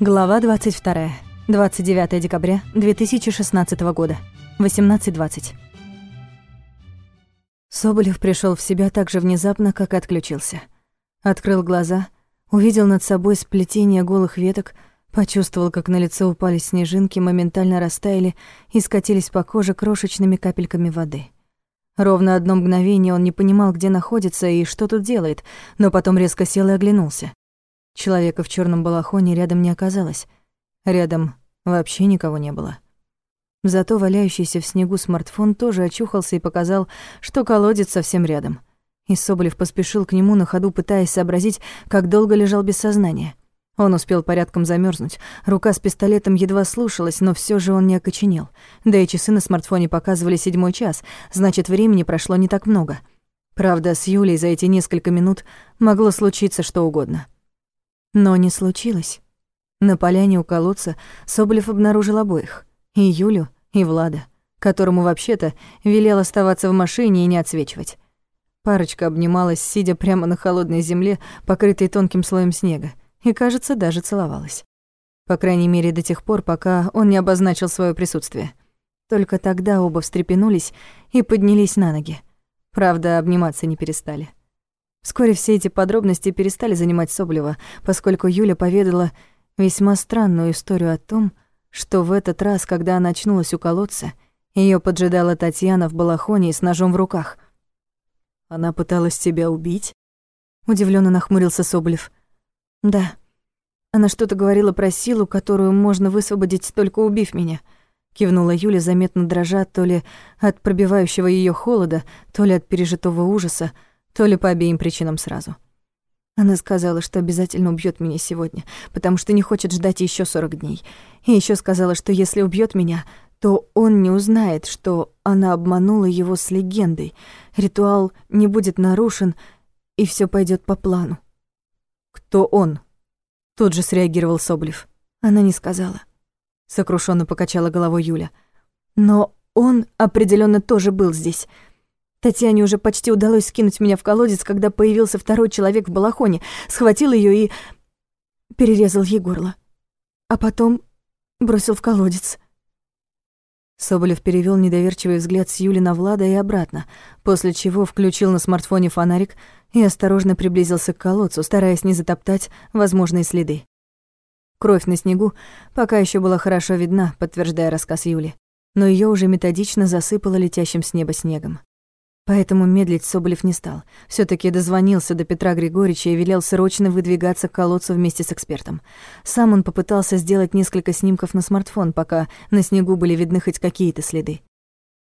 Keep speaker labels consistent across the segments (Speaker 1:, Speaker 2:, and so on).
Speaker 1: Глава 22. 29 декабря 2016 года. 18.20. Соболев пришел в себя так же внезапно, как отключился. Открыл глаза, увидел над собой сплетение голых веток, почувствовал, как на лицо упали снежинки, моментально растаяли и скатились по коже крошечными капельками воды. Ровно одно мгновение он не понимал, где находится и что тут делает, но потом резко сел и оглянулся. Человека в черном балахоне рядом не оказалось. Рядом вообще никого не было. Зато валяющийся в снегу смартфон тоже очухался и показал, что колодец совсем рядом. И Соболев поспешил к нему на ходу, пытаясь сообразить, как долго лежал без сознания. Он успел порядком замерзнуть. Рука с пистолетом едва слушалась, но все же он не окоченел. Да и часы на смартфоне показывали седьмой час, значит, времени прошло не так много. Правда, с Юлей за эти несколько минут могло случиться что угодно. Но не случилось. На поляне у колодца Соболев обнаружил обоих. И Юлю, и Влада, которому вообще-то велел оставаться в машине и не отсвечивать. Парочка обнималась, сидя прямо на холодной земле, покрытой тонким слоем снега, и, кажется, даже целовалась. По крайней мере, до тех пор, пока он не обозначил свое присутствие. Только тогда оба встрепенулись и поднялись на ноги. Правда, обниматься не перестали. Вскоре все эти подробности перестали занимать Соболева, поскольку Юля поведала весьма странную историю о том, что в этот раз, когда она очнулась у колодца, ее поджидала Татьяна в балахоне и с ножом в руках. «Она пыталась тебя убить?» Удивленно нахмурился Соболев. «Да. Она что-то говорила про силу, которую можно высвободить, только убив меня», кивнула Юля, заметно дрожа то ли от пробивающего ее холода, то ли от пережитого ужаса, то ли по обеим причинам сразу. Она сказала, что обязательно убьет меня сегодня, потому что не хочет ждать еще 40 дней. И еще сказала, что если убьет меня, то он не узнает, что она обманула его с легендой. Ритуал не будет нарушен, и все пойдет по плану. «Кто он?» Тут же среагировал Соблев. Она не сказала. Сокрушенно покачала головой Юля. Но он определенно тоже был здесь. Татьяне уже почти удалось скинуть меня в колодец, когда появился второй человек в балахоне, схватил ее и перерезал ей горло. А потом бросил в колодец. Соболев перевел недоверчивый взгляд с Юли на Влада и обратно, после чего включил на смартфоне фонарик и осторожно приблизился к колодцу, стараясь не затоптать возможные следы. Кровь на снегу пока еще была хорошо видна, подтверждая рассказ Юли, но ее уже методично засыпало летящим с неба снегом. Поэтому медлить Соболев не стал. все таки дозвонился до Петра Григорьевича и велел срочно выдвигаться к колодцу вместе с экспертом. Сам он попытался сделать несколько снимков на смартфон, пока на снегу были видны хоть какие-то следы.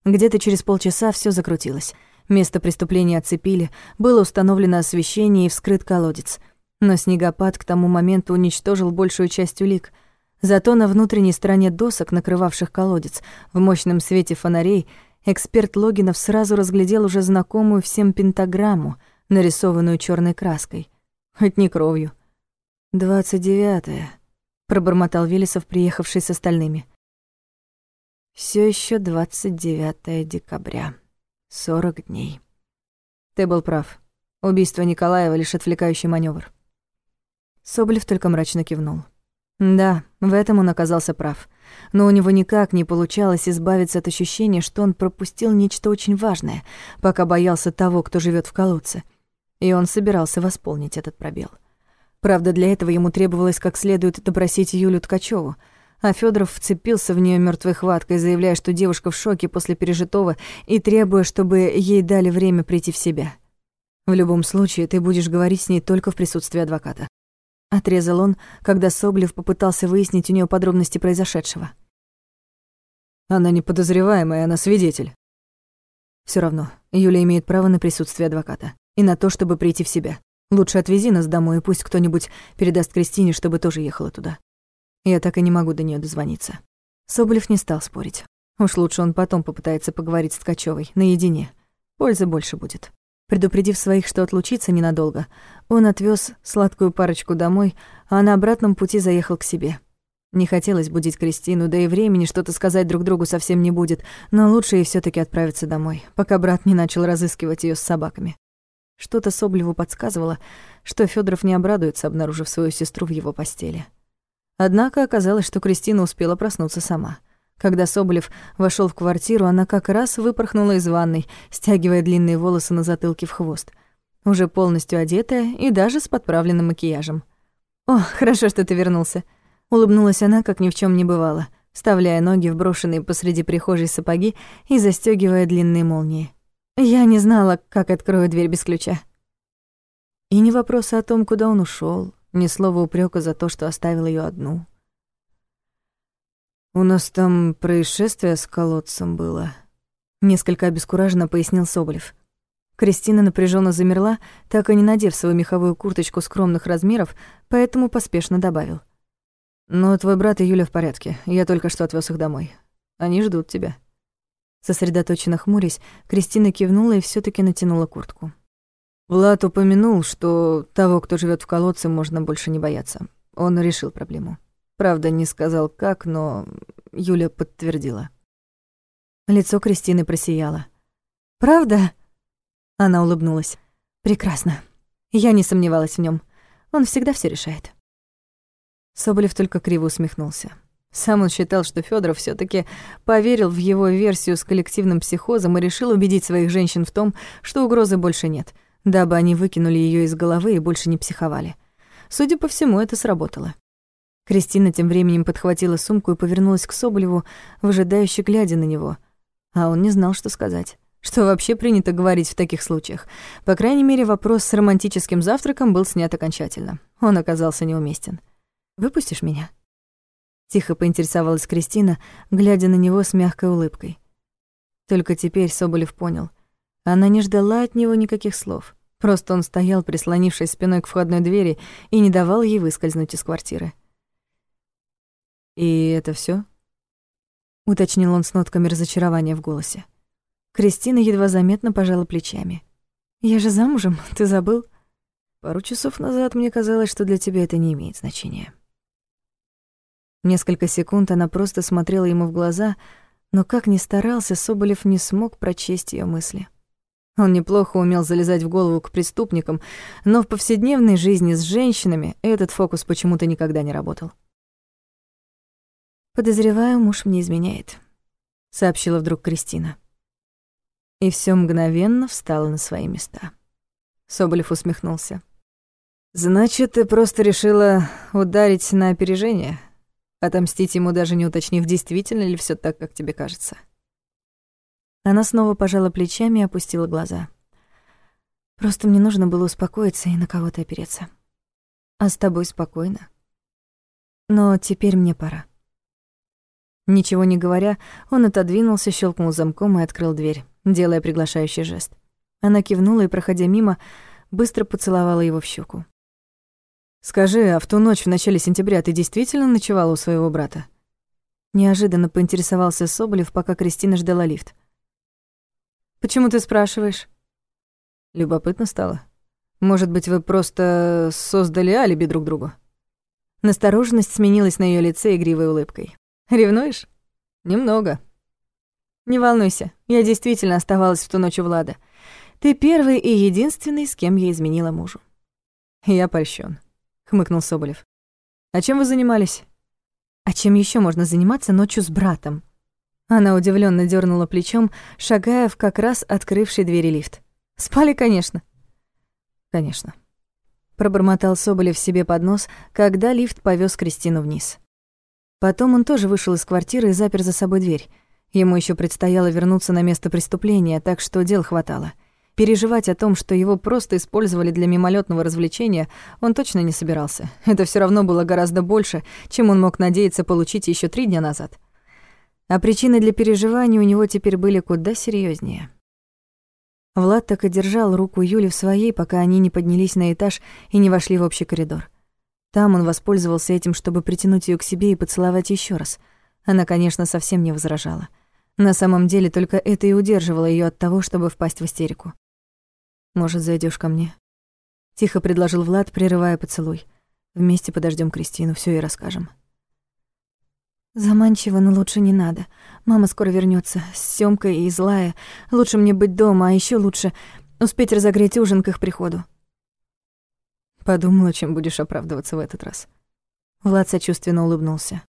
Speaker 1: Где-то через полчаса все закрутилось. Место преступления оцепили, было установлено освещение и вскрыт колодец. Но снегопад к тому моменту уничтожил большую часть улик. Зато на внутренней стороне досок, накрывавших колодец, в мощном свете фонарей — Эксперт Логинов сразу разглядел уже знакомую всем пентаграмму, нарисованную черной краской. Хоть не кровью. «Двадцать девятое», — пробормотал Велесов, приехавший с остальными. Все еще двадцать девятое декабря. Сорок дней. Ты был прав. Убийство Николаева — лишь отвлекающий маневр. Соболев только мрачно кивнул. Да, в этом он оказался прав. Но у него никак не получалось избавиться от ощущения, что он пропустил нечто очень важное, пока боялся того, кто живет в колодце. И он собирался восполнить этот пробел. Правда, для этого ему требовалось как следует допросить Юлю Ткачеву, а Федоров вцепился в нее мертвой хваткой, заявляя, что девушка в шоке после пережитого и требуя, чтобы ей дали время прийти в себя. В любом случае, ты будешь говорить с ней только в присутствии адвоката. Отрезал он, когда Соблев попытался выяснить у нее подробности произошедшего. Она не подозреваемая, она свидетель. Все равно, Юля имеет право на присутствие адвоката. И на то, чтобы прийти в себя. Лучше отвези нас домой, и пусть кто-нибудь передаст Кристине, чтобы тоже ехала туда. Я так и не могу до нее дозвониться. Соболев не стал спорить. Уж лучше он потом попытается поговорить с Ткачевой наедине. Пользы больше будет. Предупредив своих, что отлучиться ненадолго, он отвез сладкую парочку домой, а на обратном пути заехал к себе. Не хотелось будить Кристину, да и времени что-то сказать друг другу совсем не будет, но лучше ей все таки отправиться домой, пока брат не начал разыскивать ее с собаками. Что-то Соблеву подсказывало, что Федоров не обрадуется, обнаружив свою сестру в его постели. Однако оказалось, что Кристина успела проснуться сама. Когда Соболев вошел в квартиру, она как раз выпорхнула из ванной, стягивая длинные волосы на затылке в хвост. Уже полностью одетая и даже с подправленным макияжем. «О, хорошо, что ты вернулся», — улыбнулась она, как ни в чем не бывало, вставляя ноги в брошенные посреди прихожей сапоги и застегивая длинные молнии. «Я не знала, как открою дверь без ключа». И не вопроса о том, куда он ушел, ни слова упрека за то, что оставил ее одну. «У нас там происшествие с колодцем было», — несколько обескураженно пояснил Соболев. Кристина напряженно замерла, так и не надев свою меховую курточку скромных размеров, поэтому поспешно добавил. «Но твой брат и Юля в порядке. Я только что отвез их домой. Они ждут тебя». Сосредоточенно хмурясь, Кристина кивнула и все таки натянула куртку. Влад упомянул, что того, кто живет в колодце, можно больше не бояться. Он решил проблему. Правда, не сказал как, но Юля подтвердила. Лицо Кристины просияло. «Правда?» Она улыбнулась. «Прекрасно. Я не сомневалась в нем. Он всегда все решает». Соболев только криво усмехнулся. Сам он считал, что Федоров все таки поверил в его версию с коллективным психозом и решил убедить своих женщин в том, что угрозы больше нет, дабы они выкинули ее из головы и больше не психовали. Судя по всему, это сработало. Кристина тем временем подхватила сумку и повернулась к Соболеву, выжидающе глядя на него. А он не знал, что сказать. Что вообще принято говорить в таких случаях. По крайней мере, вопрос с романтическим завтраком был снят окончательно. Он оказался неуместен. «Выпустишь меня?» Тихо поинтересовалась Кристина, глядя на него с мягкой улыбкой. Только теперь Соболев понял. Она не ждала от него никаких слов. Просто он стоял, прислонившись спиной к входной двери, и не давал ей выскользнуть из квартиры. «И это все? уточнил он с нотками разочарования в голосе. Кристина едва заметно пожала плечами. «Я же замужем, ты забыл?» «Пару часов назад мне казалось, что для тебя это не имеет значения». Несколько секунд она просто смотрела ему в глаза, но как ни старался, Соболев не смог прочесть ее мысли. Он неплохо умел залезать в голову к преступникам, но в повседневной жизни с женщинами этот фокус почему-то никогда не работал. «Подозреваю, муж мне изменяет», — сообщила вдруг Кристина. И все мгновенно встало на свои места. Соболев усмехнулся. «Значит, ты просто решила ударить на опережение? Отомстить ему, даже не уточнив, действительно ли все так, как тебе кажется?» Она снова пожала плечами и опустила глаза. «Просто мне нужно было успокоиться и на кого-то опереться. А с тобой спокойно. Но теперь мне пора». Ничего не говоря, он отодвинулся, щелкнул замком и открыл дверь, делая приглашающий жест. Она кивнула и, проходя мимо, быстро поцеловала его в щеку. «Скажи, а в ту ночь в начале сентября ты действительно ночевала у своего брата?» Неожиданно поинтересовался Соболев, пока Кристина ждала лифт. «Почему ты спрашиваешь?» Любопытно стало. Может быть, вы просто создали алиби друг другу? Настороженность сменилась на ее лице игривой улыбкой. Ревнуешь? Немного. Не волнуйся, я действительно оставалась в ту ночь у Влада. Ты первый и единственный, с кем я изменила мужу. Я польщен, хмыкнул Соболев. А чем вы занимались? А чем еще можно заниматься ночью с братом? Она удивленно дернула плечом, шагая в как раз открывший двери лифт. Спали, конечно. Конечно. Пробормотал Соболев себе под нос, когда лифт повез Кристину вниз. Потом он тоже вышел из квартиры и запер за собой дверь. Ему еще предстояло вернуться на место преступления, так что дел хватало. Переживать о том, что его просто использовали для мимолетного развлечения, он точно не собирался. Это все равно было гораздо больше, чем он мог надеяться получить еще три дня назад. А причины для переживаний у него теперь были куда серьезнее. Влад так и держал руку Юли в своей, пока они не поднялись на этаж и не вошли в общий коридор. Там он воспользовался этим, чтобы притянуть ее к себе и поцеловать еще раз. Она, конечно, совсем не возражала. На самом деле только это и удерживало ее от того, чтобы впасть в истерику. «Может, зайдешь ко мне?» Тихо предложил Влад, прерывая поцелуй. «Вместе подождем Кристину, все и расскажем». Заманчиво, но лучше не надо. Мама скоро вернется, с Сёмкой и злая. Лучше мне быть дома, а еще лучше успеть разогреть ужин к их приходу. Подумала, чем будешь оправдываться в этот раз. Влад сочувственно улыбнулся.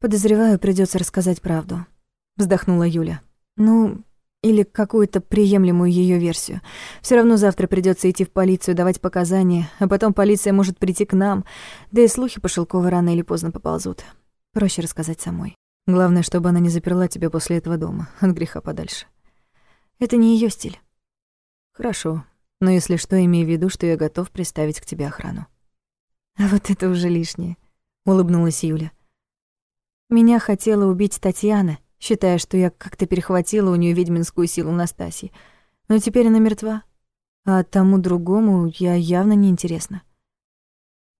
Speaker 1: «Подозреваю, придется рассказать правду», — вздохнула Юля. «Ну, или какую-то приемлемую ее версию. Все равно завтра придется идти в полицию, давать показания, а потом полиция может прийти к нам, да и слухи по Шелковой рано или поздно поползут. Проще рассказать самой. Главное, чтобы она не заперла тебя после этого дома, от греха подальше. Это не ее стиль. Хорошо, но если что, имей в виду, что я готов приставить к тебе охрану. А вот это уже лишнее, улыбнулась Юля. Меня хотела убить Татьяна, считая, что я как-то перехватила у нее ведьминскую силу Настасьи. Но теперь она мертва, а тому другому я явно не интересна.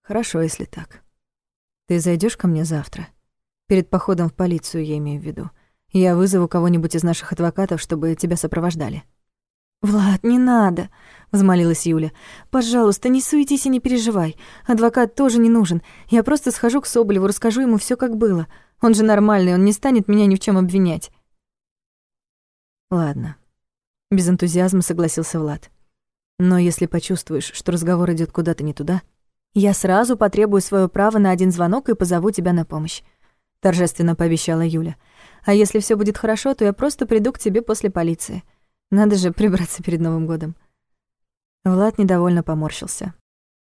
Speaker 1: Хорошо, если так. Ты зайдешь ко мне завтра? Перед походом в полицию я имею в виду. Я вызову кого-нибудь из наших адвокатов, чтобы тебя сопровождали. «Влад, не надо!» — взмолилась Юля. «Пожалуйста, не суетись и не переживай. Адвокат тоже не нужен. Я просто схожу к Соболеву, расскажу ему все, как было. Он же нормальный, он не станет меня ни в чем обвинять». «Ладно». Без энтузиазма согласился Влад. «Но если почувствуешь, что разговор идет куда-то не туда, я сразу потребую свое право на один звонок и позову тебя на помощь», — торжественно пообещала Юля. «А если все будет хорошо, то я просто приду к тебе после полиции». Надо же прибраться перед Новым годом. Влад недовольно поморщился.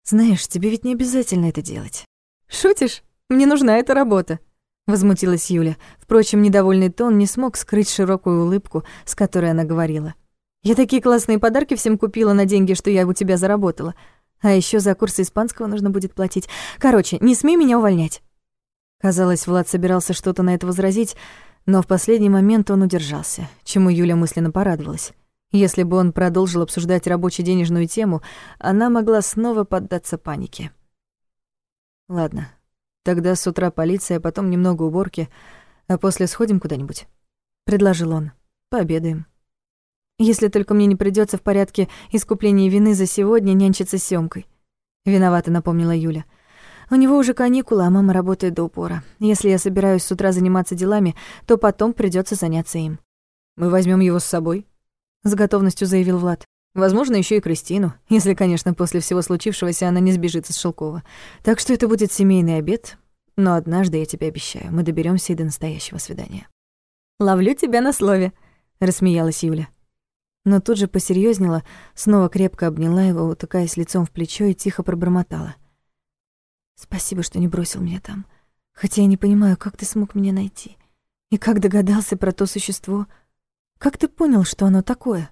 Speaker 1: Знаешь, тебе ведь не обязательно это делать. Шутишь? Мне нужна эта работа. Возмутилась Юля. Впрочем, недовольный тон не смог скрыть широкую улыбку, с которой она говорила. Я такие классные подарки всем купила на деньги, что я у тебя заработала. А еще за курсы испанского нужно будет платить. Короче, не смей меня увольнять. Казалось, Влад собирался что-то на это возразить, но в последний момент он удержался, чему Юля мысленно порадовалась. Если бы он продолжил обсуждать рабоче-денежную тему, она могла снова поддаться панике. «Ладно, тогда с утра полиция, потом немного уборки, а после сходим куда-нибудь», — предложил он. «Пообедаем». «Если только мне не придется в порядке искупления вины за сегодня нянчиться с Сёмкой», — виновато напомнила Юля. — у него уже каникулы, а мама работает до упора. Если я собираюсь с утра заниматься делами, то потом придется заняться им. Мы возьмем его с собой, с готовностью заявил Влад. Возможно, еще и Кристину, если, конечно, после всего случившегося она не сбежит из Шелкова. Так что это будет семейный обед, но однажды, я тебе обещаю, мы доберемся и до настоящего свидания. «Ловлю тебя на слове», — рассмеялась Юля. Но тут же посерьезнела, снова крепко обняла его, утыкаясь лицом в плечо и тихо пробормотала — Спасибо, что не бросил меня там. Хотя я не понимаю, как ты смог меня найти. И как догадался про то существо. Как ты понял, что оно такое?»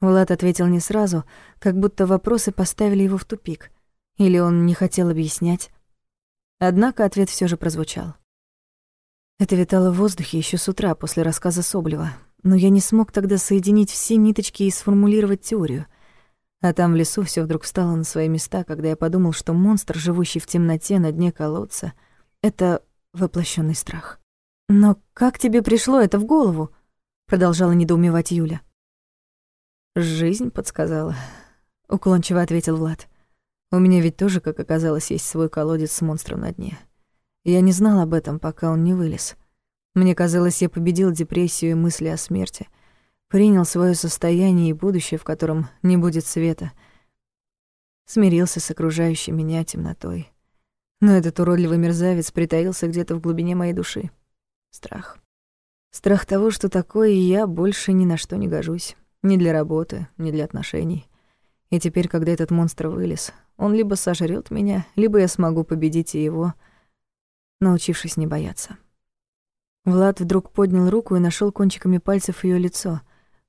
Speaker 1: Влад ответил не сразу, как будто вопросы поставили его в тупик. Или он не хотел объяснять. Однако ответ все же прозвучал. Это витало в воздухе еще с утра после рассказа Соблева, но я не смог тогда соединить все ниточки и сформулировать теорию — а там в лесу все вдруг встало на свои места, когда я подумал, что монстр, живущий в темноте на дне колодца, это воплощенный страх. «Но как тебе пришло это в голову?» — продолжала недоумевать Юля. «Жизнь подсказала», — уклончиво ответил Влад. «У меня ведь тоже, как оказалось, есть свой колодец с монстром на дне. Я не знал об этом, пока он не вылез. Мне казалось, я победил депрессию и мысли о смерти — принял свое состояние и будущее, в котором не будет света. Смирился с окружающей меня темнотой. Но этот уродливый мерзавец притаился где-то в глубине моей души. Страх. Страх того, что такое я больше ни на что не гожусь. Ни для работы, ни для отношений. И теперь, когда этот монстр вылез, он либо сожрет меня, либо я смогу победить и его, научившись не бояться. Влад вдруг поднял руку и нашел кончиками пальцев ее лицо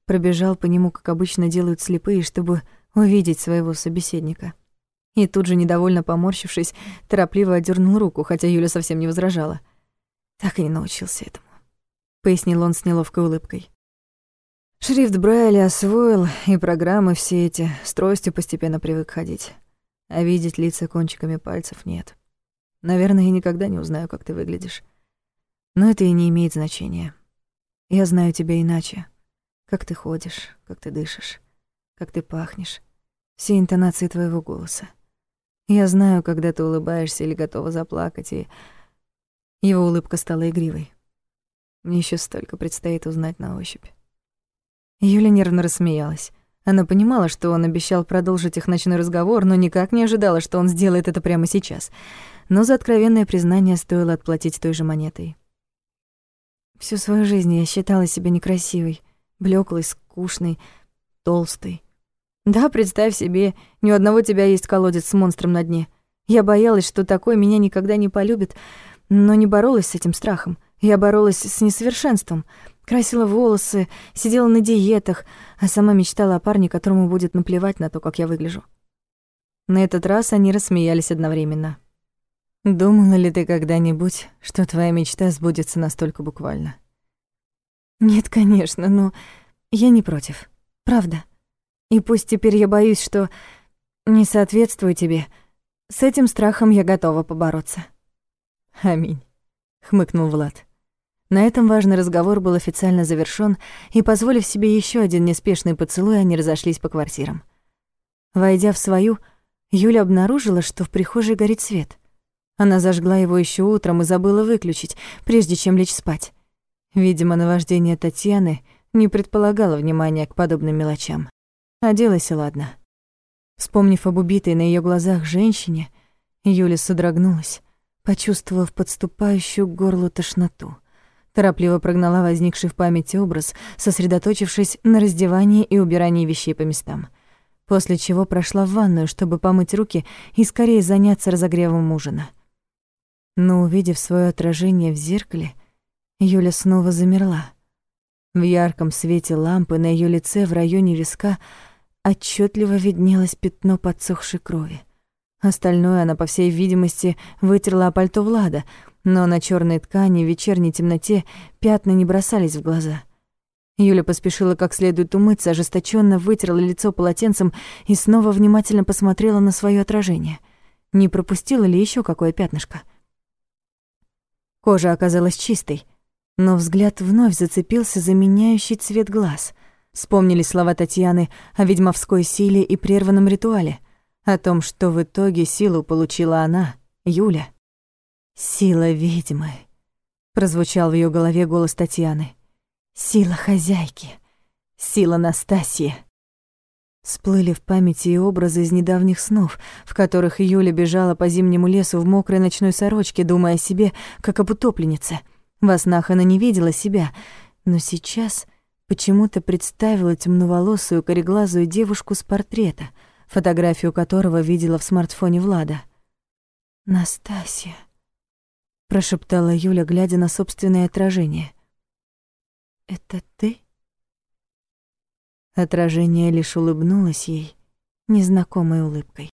Speaker 1: пробежал по нему, как обычно делают слепые, чтобы увидеть своего собеседника. И тут же, недовольно поморщившись, торопливо отдернул руку, хотя Юля совсем не возражала. Так и не научился этому, пояснил он с неловкой улыбкой. Шрифт Брайля освоил, и программы все эти, с тростью постепенно привык ходить. А видеть лица кончиками пальцев нет. Наверное, я никогда не узнаю, как ты выглядишь. Но это и не имеет значения. Я знаю тебя иначе, как ты ходишь, как ты дышишь, как ты пахнешь. Все интонации твоего голоса. Я знаю, когда ты улыбаешься или готова заплакать, и... Его улыбка стала игривой. Мне еще столько предстоит узнать на ощупь. Юля нервно рассмеялась. Она понимала, что он обещал продолжить их ночной разговор, но никак не ожидала, что он сделает это прямо сейчас. но за откровенное признание стоило отплатить той же монетой. Всю свою жизнь я считала себя некрасивой, блеклой, скучной, толстой. Да, представь себе, ни у одного тебя есть колодец с монстром на дне. Я боялась, что такой меня никогда не полюбит, но не боролась с этим страхом. Я боролась с несовершенством, красила волосы, сидела на диетах, а сама мечтала о парне, которому будет наплевать на то, как я выгляжу. На этот раз они рассмеялись одновременно. Думала ли ты когда-нибудь, что твоя мечта сбудется настолько буквально? Нет, конечно, но я не против. Правда. И пусть теперь я боюсь, что не соответствую тебе, с этим страхом я готова побороться. Аминь, хмыкнул Влад. На этом важный разговор был официально завершён, и, позволив себе ещё один неспешный поцелуй, они разошлись по квартирам. Войдя в свою, Юля обнаружила, что в прихожей горит свет. Она зажгла его еще утром и забыла выключить, прежде чем лечь спать. Видимо, наваждение Татьяны не предполагало внимания к подобным мелочам. Оделась и ладно. Вспомнив об убитой на ее глазах женщине, Юля содрогнулась, почувствовав подступающую к горлу тошноту. Торопливо прогнала возникший в памяти образ, сосредоточившись на раздевании и убирании вещей по местам. После чего прошла в ванную, чтобы помыть руки и скорее заняться разогревом ужина. Но увидев свое отражение в зеркале, Юля снова замерла. В ярком свете лампы на ее лице в районе виска отчетливо виднелось пятно подсохшей крови. Остальное она, по всей видимости, вытерла о пальто Влада, но на черной ткани в вечерней темноте пятна не бросались в глаза. Юля поспешила как следует умыться, ожесточенно вытерла лицо полотенцем и снова внимательно посмотрела на свое отражение. Не пропустила ли еще какое пятнышко? — Кожа оказалась чистой, но взгляд вновь зацепился за меняющий цвет глаз. Вспомнили слова Татьяны о ведьмовской силе и прерванном ритуале, о том, что в итоге силу получила она, Юля. «Сила ведьмы», — прозвучал в ее голове голос Татьяны. «Сила хозяйки, сила Настасьи». Всплыли в памяти и образы из недавних снов, в которых Юля бежала по зимнему лесу в мокрой ночной сорочке, думая о себе, как об утопленнице. Во она не видела себя, но сейчас почему-то представила темноволосую кореглазую девушку с портрета, фотографию которого видела в смартфоне Влада. «Настасья», — прошептала Юля, глядя на собственное отражение. «Это ты?» Отражение лишь улыбнулось ей незнакомой улыбкой.